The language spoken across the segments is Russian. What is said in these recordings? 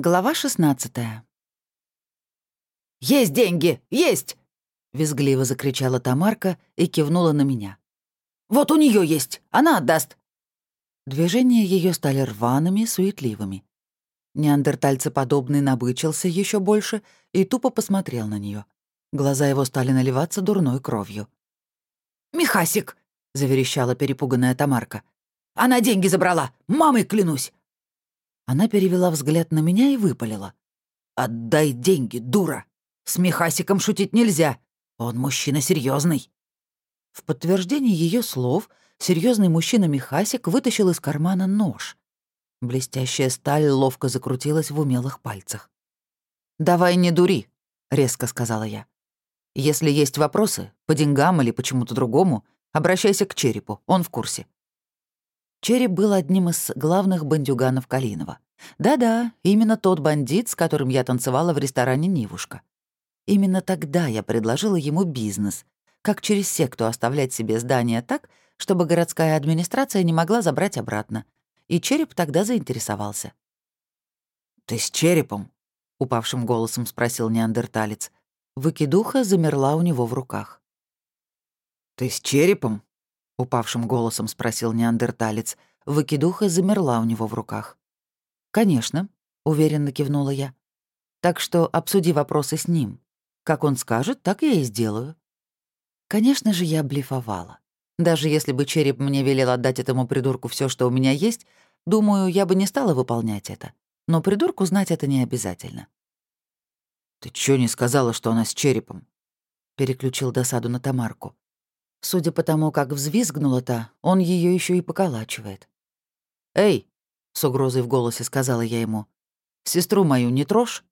Глава 16 «Есть деньги! Есть!» — визгливо закричала Тамарка и кивнула на меня. «Вот у нее есть! Она отдаст!» Движения ее стали рваными, суетливыми. Неандертальцеподобный набычился еще больше и тупо посмотрел на нее. Глаза его стали наливаться дурной кровью. «Михасик!» — заверещала перепуганная Тамарка. «Она деньги забрала! Мамой клянусь!» Она перевела взгляд на меня и выпалила. «Отдай деньги, дура! С Михасиком шутить нельзя! Он мужчина серьезный. В подтверждение ее слов серьезный мужчина Михасик вытащил из кармана нож. Блестящая сталь ловко закрутилась в умелых пальцах. «Давай не дури», — резко сказала я. «Если есть вопросы, по деньгам или почему-то другому, обращайся к Черепу, он в курсе. Череп был одним из главных бандюганов Калинова. Да-да, именно тот бандит, с которым я танцевала в ресторане «Нивушка». Именно тогда я предложила ему бизнес, как через секту оставлять себе здание так, чтобы городская администрация не могла забрать обратно. И Череп тогда заинтересовался. «Ты с Черепом?» — упавшим голосом спросил неандерталец. Выкидуха замерла у него в руках. «Ты с Черепом?» — упавшим голосом спросил неандерталец. Выкидуха замерла у него в руках. «Конечно», — уверенно кивнула я. «Так что обсуди вопросы с ним. Как он скажет, так я и сделаю». Конечно же, я блефовала. Даже если бы череп мне велел отдать этому придурку все, что у меня есть, думаю, я бы не стала выполнять это. Но придурку знать это не обязательно. «Ты чё не сказала, что она с черепом?» Переключил досаду на Тамарку. Судя по тому, как взвизгнула та, он ее еще и поколачивает. «Эй!» — с угрозой в голосе сказала я ему. «Сестру мою не трожь?»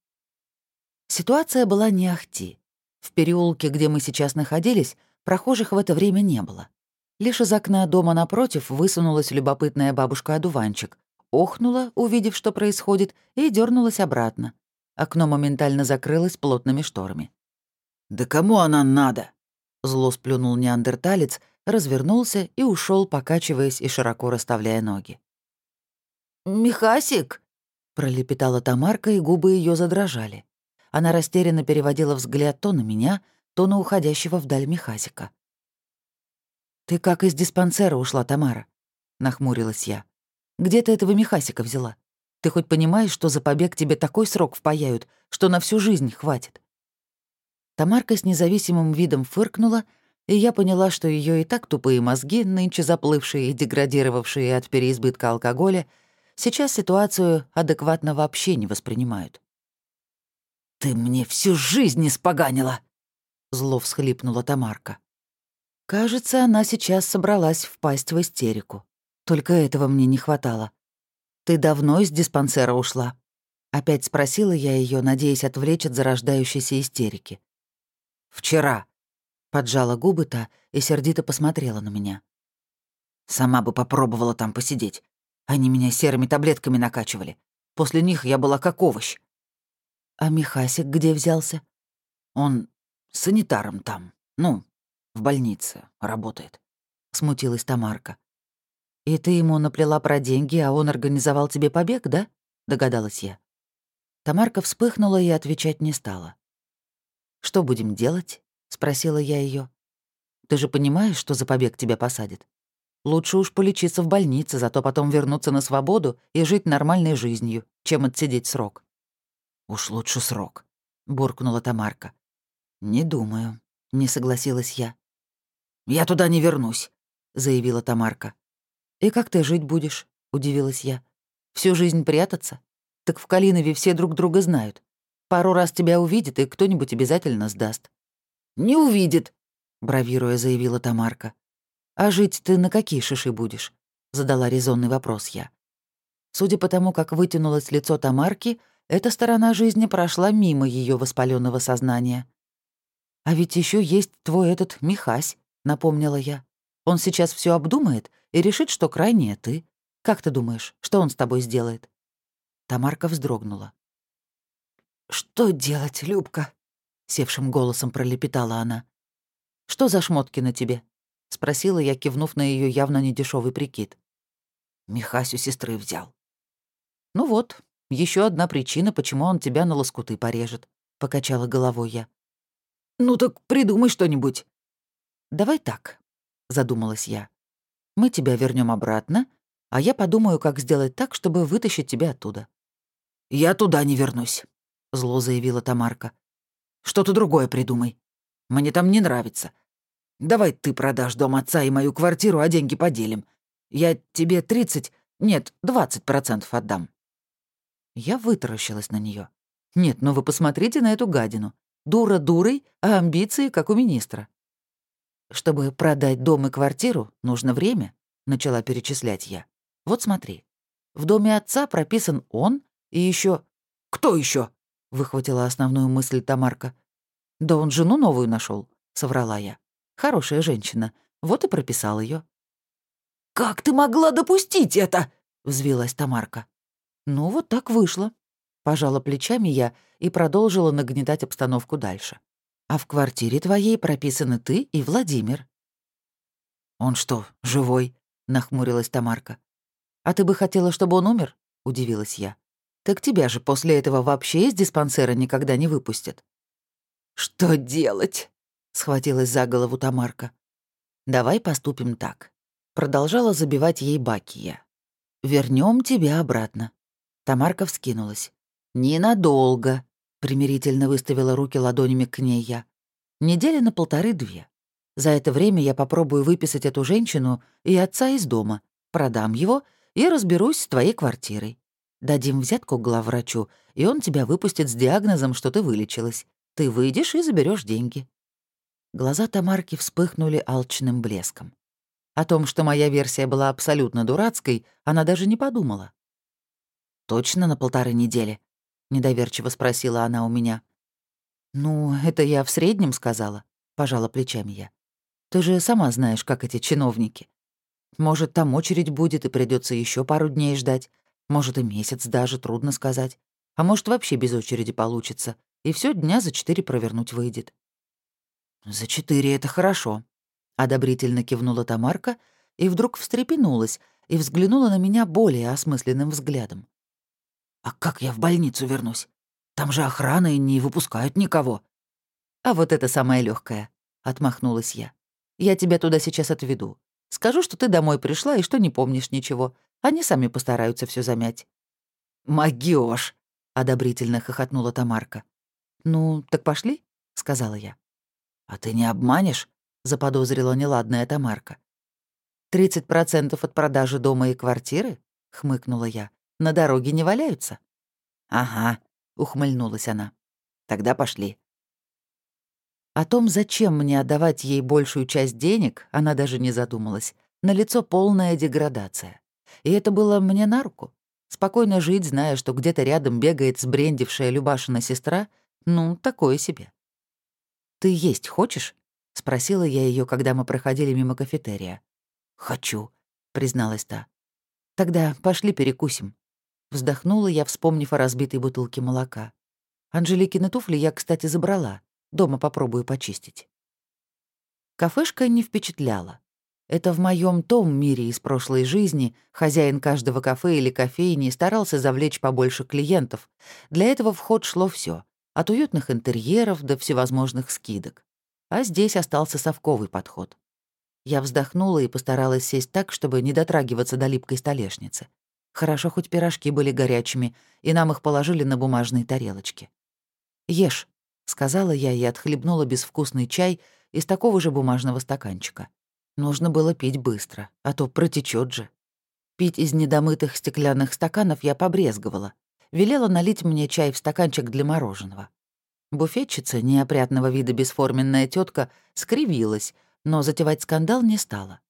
Ситуация была не ахти. В переулке, где мы сейчас находились, прохожих в это время не было. Лишь из окна дома напротив высунулась любопытная бабушка-одуванчик, охнула, увидев, что происходит, и дернулась обратно. Окно моментально закрылось плотными шторами. «Да кому она надо?» Зло сплюнул неандерталец, развернулся и ушел, покачиваясь и широко расставляя ноги. «Михасик!» — пролепетала Тамарка, и губы ее задрожали. Она растерянно переводила взгляд то на меня, то на уходящего вдаль Михасика. «Ты как из диспансера ушла, Тамара?» — нахмурилась я. «Где ты этого Михасика взяла? Ты хоть понимаешь, что за побег тебе такой срок впаяют, что на всю жизнь хватит?» Тамарка с независимым видом фыркнула, и я поняла, что ее и так тупые мозги, нынче заплывшие и деградировавшие от переизбытка алкоголя, сейчас ситуацию адекватно вообще не воспринимают. «Ты мне всю жизнь испоганила!» — зло всхлипнула Тамарка. Кажется, она сейчас собралась впасть в истерику. Только этого мне не хватало. «Ты давно из диспансера ушла?» Опять спросила я ее, надеясь отвлечь от зарождающейся истерики. «Вчера», — поджала губы та и сердито посмотрела на меня. «Сама бы попробовала там посидеть. Они меня серыми таблетками накачивали. После них я была как овощ». «А Михасик где взялся?» «Он санитаром там, ну, в больнице работает», — смутилась Тамарка. «И ты ему наплела про деньги, а он организовал тебе побег, да?» — догадалась я. Тамарка вспыхнула и отвечать не стала. «Что будем делать?» — спросила я ее. «Ты же понимаешь, что за побег тебя посадят? Лучше уж полечиться в больнице, зато потом вернуться на свободу и жить нормальной жизнью, чем отсидеть срок». «Уж лучше срок», — буркнула Тамарка. «Не думаю», — не согласилась я. «Я туда не вернусь», — заявила Тамарка. «И как ты жить будешь?» — удивилась я. «Всю жизнь прятаться? Так в Калинове все друг друга знают. Пару раз тебя увидит, и кто-нибудь обязательно сдаст». «Не увидит», — бравируя заявила Тамарка. «А жить ты на какие шиши будешь?» — задала резонный вопрос я. Судя по тому, как вытянулось лицо Тамарки, эта сторона жизни прошла мимо ее воспаленного сознания. «А ведь еще есть твой этот Михась», — напомнила я. «Он сейчас все обдумает и решит, что крайняя ты. Как ты думаешь, что он с тобой сделает?» Тамарка вздрогнула. «Что делать, Любка?» — севшим голосом пролепетала она. «Что за шмотки на тебе?» — спросила я, кивнув на ее явно недешевый прикид. Михасю сестры взял. «Ну вот, Еще одна причина, почему он тебя на лоскуты порежет», — покачала головой я. «Ну так придумай что-нибудь». «Давай так», — задумалась я. «Мы тебя вернем обратно, а я подумаю, как сделать так, чтобы вытащить тебя оттуда». «Я туда не вернусь», — зло заявила Тамарка. «Что-то другое придумай. Мне там не нравится. Давай ты продашь дом отца и мою квартиру, а деньги поделим. Я тебе 30, нет, 20 процентов отдам». Я вытаращилась на нее. «Нет, ну вы посмотрите на эту гадину. Дура дурой, а амбиции, как у министра». «Чтобы продать дом и квартиру, нужно время», — начала перечислять я. «Вот смотри. В доме отца прописан он и еще «Кто еще? Выхватила основную мысль Тамарка. «Да он жену новую нашел, соврала я. «Хорошая женщина. Вот и прописал ее. «Как ты могла допустить это?» — взвилась Тамарка. «Ну, вот так вышло». Пожала плечами я и продолжила нагнетать обстановку дальше. «А в квартире твоей прописаны ты и Владимир». «Он что, живой?» — нахмурилась Тамарка. «А ты бы хотела, чтобы он умер?» — удивилась я. «Так тебя же после этого вообще из диспансера никогда не выпустят». «Что делать?» — схватилась за голову Тамарка. «Давай поступим так. Продолжала забивать ей баки я. Вернем тебя обратно». Тамарка вскинулась. «Ненадолго», — примирительно выставила руки ладонями к ней я. «Недели на полторы-две. За это время я попробую выписать эту женщину и отца из дома, продам его и разберусь с твоей квартирой. Дадим взятку главврачу, и он тебя выпустит с диагнозом, что ты вылечилась. Ты выйдешь и заберешь деньги». Глаза Тамарки вспыхнули алчным блеском. О том, что моя версия была абсолютно дурацкой, она даже не подумала. «Точно на полторы недели?» — недоверчиво спросила она у меня. «Ну, это я в среднем сказала», — пожала плечами я. «Ты же сама знаешь, как эти чиновники. Может, там очередь будет и придется еще пару дней ждать. Может, и месяц даже, трудно сказать. А может, вообще без очереди получится, и все дня за четыре провернуть выйдет». «За четыре — это хорошо», Одобрительно кивнула Тамарка и вдруг встрепенулась и взглянула на меня более осмысленным взглядом. «А как я в больницу вернусь? Там же охрана и не выпускают никого». «А вот это самое легкое, отмахнулась я. «Я тебя туда сейчас отведу. Скажу, что ты домой пришла и что не помнишь ничего. Они сами постараются все замять». «Могёшь!» — одобрительно хохотнула Тамарка. «Ну, так пошли?» — сказала я. «А ты не обманешь?» заподозрила неладная Тамарка. «Тридцать процентов от продажи дома и квартиры?» — хмыкнула я. «На дороге не валяются?» «Ага», — ухмыльнулась она. «Тогда пошли». О том, зачем мне отдавать ей большую часть денег, она даже не задумалась. На лицо полная деградация. И это было мне на руку. Спокойно жить, зная, что где-то рядом бегает сбрендившая Любашина сестра, ну, такое себе. «Ты есть хочешь?» — спросила я ее, когда мы проходили мимо кафетерия. «Хочу», — призналась та. «Тогда пошли перекусим». Вздохнула я, вспомнив о разбитой бутылке молока. Анжеликины туфли я, кстати, забрала. Дома попробую почистить. Кафешка не впечатляла. Это в моем том мире из прошлой жизни хозяин каждого кафе или кофейни старался завлечь побольше клиентов. Для этого в ход шло все, от уютных интерьеров до всевозможных скидок. А здесь остался совковый подход. Я вздохнула и постаралась сесть так, чтобы не дотрагиваться до липкой столешницы. Хорошо, хоть пирожки были горячими, и нам их положили на бумажные тарелочки. «Ешь», — сказала я и отхлебнула безвкусный чай из такого же бумажного стаканчика. Нужно было пить быстро, а то протечет же. Пить из недомытых стеклянных стаканов я побрезговала. Велела налить мне чай в стаканчик для мороженого. Буфетчица, неопрятного вида бесформенная тетка, скривилась, но затевать скандал не стала.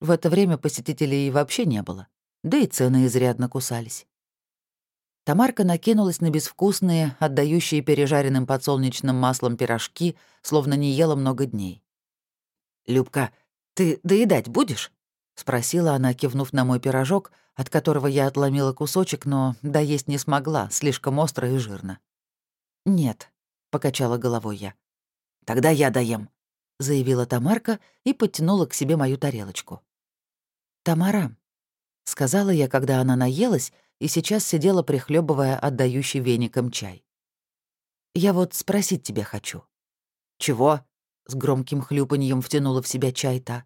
В это время посетителей вообще не было, да и цены изрядно кусались. Тамарка накинулась на безвкусные, отдающие пережаренным подсолнечным маслом пирожки, словно не ела много дней. «Любка, ты доедать будешь?» — спросила она, кивнув на мой пирожок, от которого я отломила кусочек, но доесть не смогла, слишком остро и жирно. «Нет», — покачала головой я. «Тогда я доем», — заявила Тамарка и подтянула к себе мою тарелочку. «Тамара», — сказала я, когда она наелась и сейчас сидела, прихлебывая отдающий веником чай. «Я вот спросить тебя хочу». «Чего?» — с громким хлюпаньем втянула в себя чай та.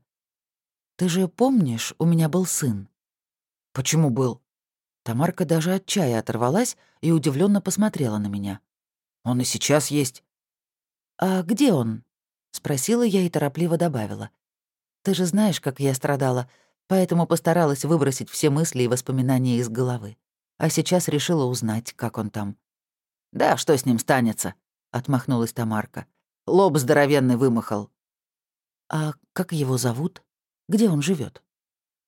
«Ты же помнишь, у меня был сын?» «Почему был?» Тамарка даже от чая оторвалась и удивленно посмотрела на меня. «Он и сейчас есть». «А где он?» — спросила я и торопливо добавила. «Ты же знаешь, как я страдала, поэтому постаралась выбросить все мысли и воспоминания из головы. А сейчас решила узнать, как он там». «Да, что с ним станется?» — отмахнулась Тамарка. «Лоб здоровенный вымахал». «А как его зовут? Где он живет?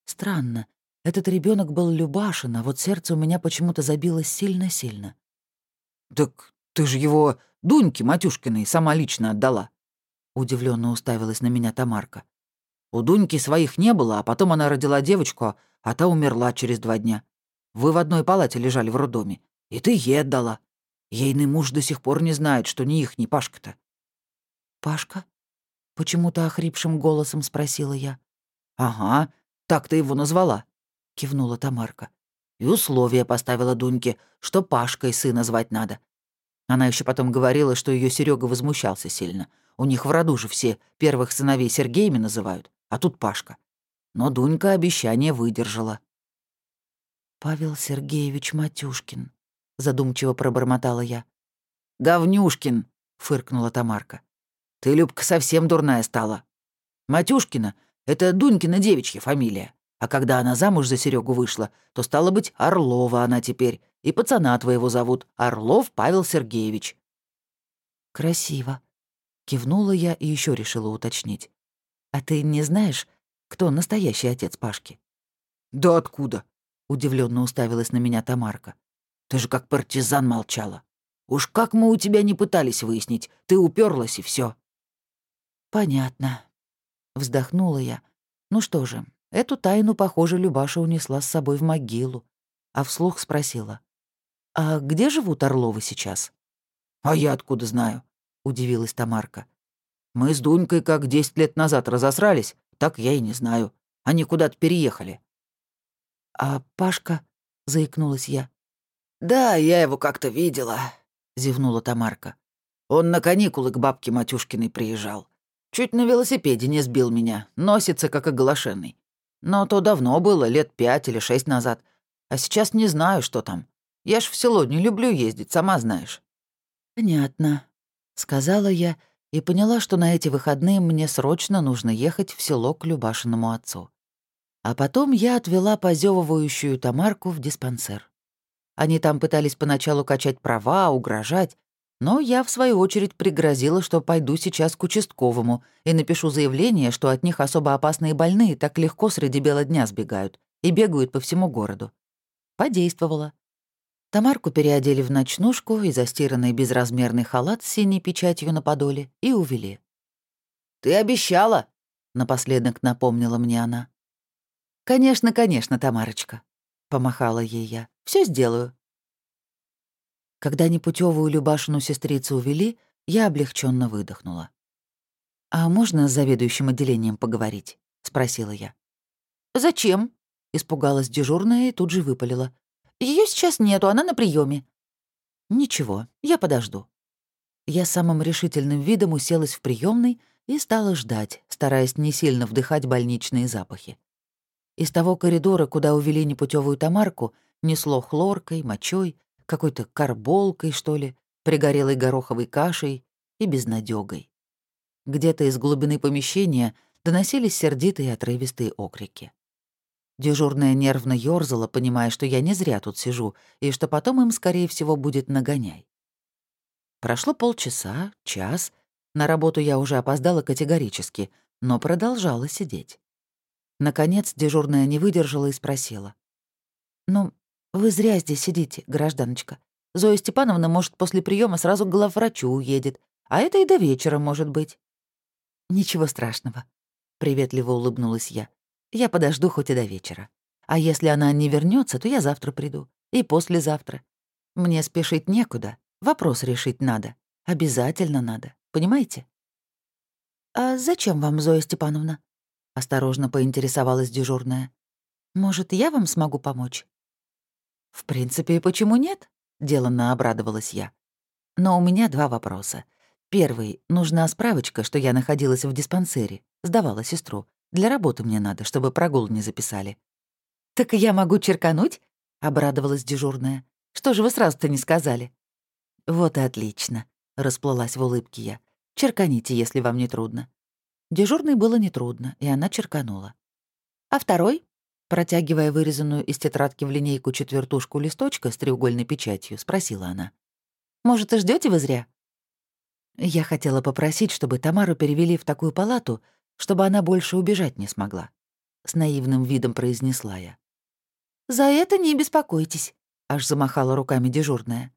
Странно. Этот ребенок был Любашин, а вот сердце у меня почему-то забилось сильно-сильно. «Так ты же его Дуньке Матюшкиной сама лично отдала», — удивленно уставилась на меня Тамарка. «У Дуньки своих не было, а потом она родила девочку, а та умерла через два дня. Вы в одной палате лежали в роддоме, и ты ей отдала. Ейный муж до сих пор не знает, что не их, не Пашка-то». «Пашка?» — почему-то охрипшим голосом спросила я. «Ага, так ты его назвала», — кивнула Тамарка. «И условие поставила Дуньке, что Пашкой сына звать надо. Она еще потом говорила, что ее Серега возмущался сильно. У них в роду же все первых сыновей Сергеями называют, а тут Пашка. Но Дунька обещание выдержала». «Павел Сергеевич Матюшкин», — задумчиво пробормотала я. «Говнюшкин», — фыркнула Тамарка. «Ты, Любка, совсем дурная стала. Матюшкина — это Дунькина девичья фамилия. А когда она замуж за Серегу вышла, то стало быть Орлова она теперь. И пацана твоего зовут Орлов Павел Сергеевич». «Красиво», — кивнула я и еще решила уточнить. «А ты не знаешь, кто настоящий отец Пашки?» «Да откуда?» — удивленно уставилась на меня Тамарка. «Ты же как партизан молчала. Уж как мы у тебя не пытались выяснить, ты уперлась и все. «Понятно», — вздохнула я. «Ну что же, Эту тайну, похоже, Любаша унесла с собой в могилу, а вслух спросила. «А где живут Орловы сейчас?» «А я откуда знаю?» — удивилась Тамарка. «Мы с Дунькой как десять лет назад разосрались, так я и не знаю. Они куда-то переехали». «А Пашка?» — заикнулась я. «Да, я его как-то видела», — зевнула Тамарка. «Он на каникулы к бабке Матюшкиной приезжал. Чуть на велосипеде не сбил меня, носится как оглашенный. Но то давно было, лет пять или шесть назад. А сейчас не знаю, что там. Я ж в село не люблю ездить, сама знаешь». «Понятно», — сказала я и поняла, что на эти выходные мне срочно нужно ехать в село к Любашиному отцу. А потом я отвела позевывающую Тамарку в диспансер. Они там пытались поначалу качать права, угрожать, но я, в свою очередь, пригрозила, что пойду сейчас к участковому и напишу заявление, что от них особо опасные больные так легко среди бела дня сбегают и бегают по всему городу. Подействовала. Тамарку переодели в ночнушку и застиранный безразмерный халат с синей печатью на подоле и увели. «Ты обещала!» — напоследок напомнила мне она. «Конечно, конечно, Тамарочка», — помахала ей я. Все сделаю. Когда непутевую Любашину сестрицу увели, я облегченно выдохнула. «А можно с заведующим отделением поговорить?» — спросила я. «Зачем?» — испугалась дежурная и тут же выпалила. Ее сейчас нету, она на приеме. «Ничего, я подожду». Я самым решительным видом уселась в приемной и стала ждать, стараясь не сильно вдыхать больничные запахи. Из того коридора, куда увели непутевую Тамарку, несло хлоркой, мочой какой-то карболкой, что ли, пригорелой гороховой кашей и безнадёгой. Где-то из глубины помещения доносились сердитые отрывистые окрики. Дежурная нервно ёрзала, понимая, что я не зря тут сижу, и что потом им, скорее всего, будет нагоняй. Прошло полчаса, час. На работу я уже опоздала категорически, но продолжала сидеть. Наконец дежурная не выдержала и спросила. «Ну, «Вы зря здесь сидите, гражданочка. Зоя Степановна, может, после приема сразу к главврачу уедет, а это и до вечера может быть». «Ничего страшного», — приветливо улыбнулась я. «Я подожду хоть и до вечера. А если она не вернется, то я завтра приду. И послезавтра. Мне спешить некуда. Вопрос решить надо. Обязательно надо. Понимаете?» «А зачем вам, Зоя Степановна?» — осторожно поинтересовалась дежурная. «Может, я вам смогу помочь?» «В принципе, почему нет?» — деланно обрадовалась я. «Но у меня два вопроса. Первый — нужна справочка, что я находилась в диспансере, сдавала сестру. Для работы мне надо, чтобы прогул не записали». «Так я могу черкануть?» — обрадовалась дежурная. «Что же вы сразу-то не сказали?» «Вот и отлично», — расплылась в улыбке я. «Черканите, если вам не трудно». Дежурной было нетрудно, и она черканула. «А второй?» Протягивая вырезанную из тетрадки в линейку четвертушку листочка с треугольной печатью, спросила она. «Может, и ждете вы зря?» Я хотела попросить, чтобы Тамару перевели в такую палату, чтобы она больше убежать не смогла. С наивным видом произнесла я. «За это не беспокойтесь», — аж замахала руками дежурная.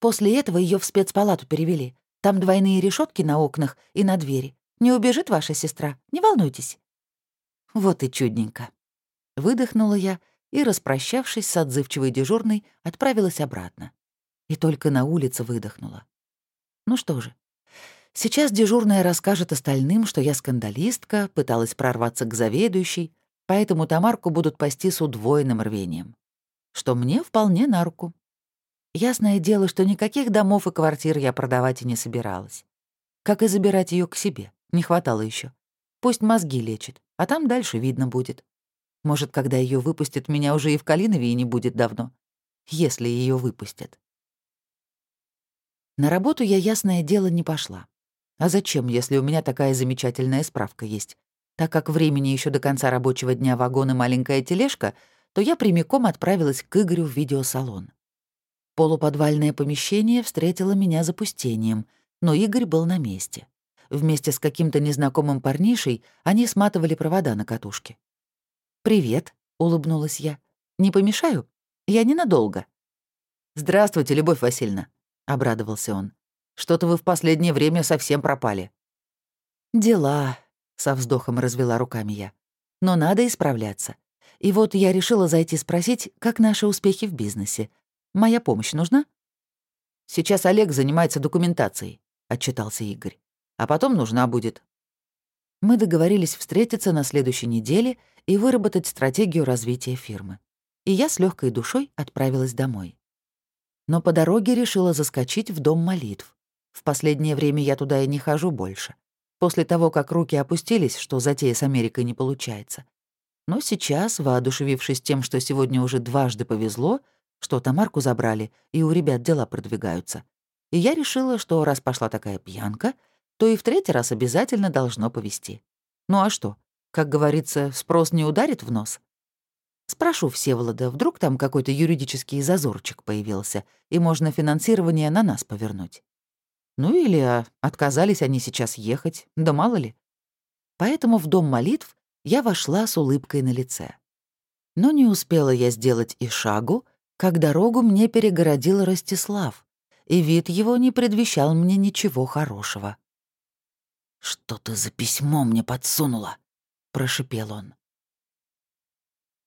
После этого ее в спецпалату перевели. Там двойные решетки на окнах и на двери. Не убежит ваша сестра, не волнуйтесь». Вот и чудненько. Выдохнула я и, распрощавшись с отзывчивой дежурной, отправилась обратно. И только на улице выдохнула. Ну что же, сейчас дежурная расскажет остальным, что я скандалистка, пыталась прорваться к заведующей, поэтому Тамарку будут пасти с удвоенным рвением. Что мне вполне на руку. Ясное дело, что никаких домов и квартир я продавать и не собиралась. Как и забирать ее к себе. Не хватало еще. Пусть мозги лечит, а там дальше видно будет. Может, когда ее выпустят, меня уже и в Калинове и не будет давно. Если ее выпустят. На работу я, ясное дело, не пошла. А зачем, если у меня такая замечательная справка есть? Так как времени еще до конца рабочего дня вагон и маленькая тележка, то я прямиком отправилась к Игорю в видеосалон. Полуподвальное помещение встретило меня запустением, но Игорь был на месте. Вместе с каким-то незнакомым парнишей они сматывали провода на катушке. «Привет», — улыбнулась я. «Не помешаю? Я ненадолго». «Здравствуйте, Любовь Васильевна», — обрадовался он. «Что-то вы в последнее время совсем пропали». «Дела», — со вздохом развела руками я. «Но надо исправляться. И вот я решила зайти спросить, как наши успехи в бизнесе. Моя помощь нужна?» «Сейчас Олег занимается документацией», — отчитался Игорь а потом нужна будет. Мы договорились встретиться на следующей неделе и выработать стратегию развития фирмы. И я с легкой душой отправилась домой. Но по дороге решила заскочить в дом молитв. В последнее время я туда и не хожу больше. После того, как руки опустились, что затея с Америкой не получается. Но сейчас, воодушевившись тем, что сегодня уже дважды повезло, что Тамарку забрали, и у ребят дела продвигаются, и я решила, что раз пошла такая пьянка — то и в третий раз обязательно должно повести. Ну а что? Как говорится, спрос не ударит в нос? Спрошу Всеволода, вдруг там какой-то юридический зазорчик появился, и можно финансирование на нас повернуть. Ну или а, отказались они сейчас ехать, да мало ли. Поэтому в дом молитв я вошла с улыбкой на лице. Но не успела я сделать и шагу, как дорогу мне перегородил Ростислав, и вид его не предвещал мне ничего хорошего. «Что ты за письмо мне подсунула?» — прошипел он.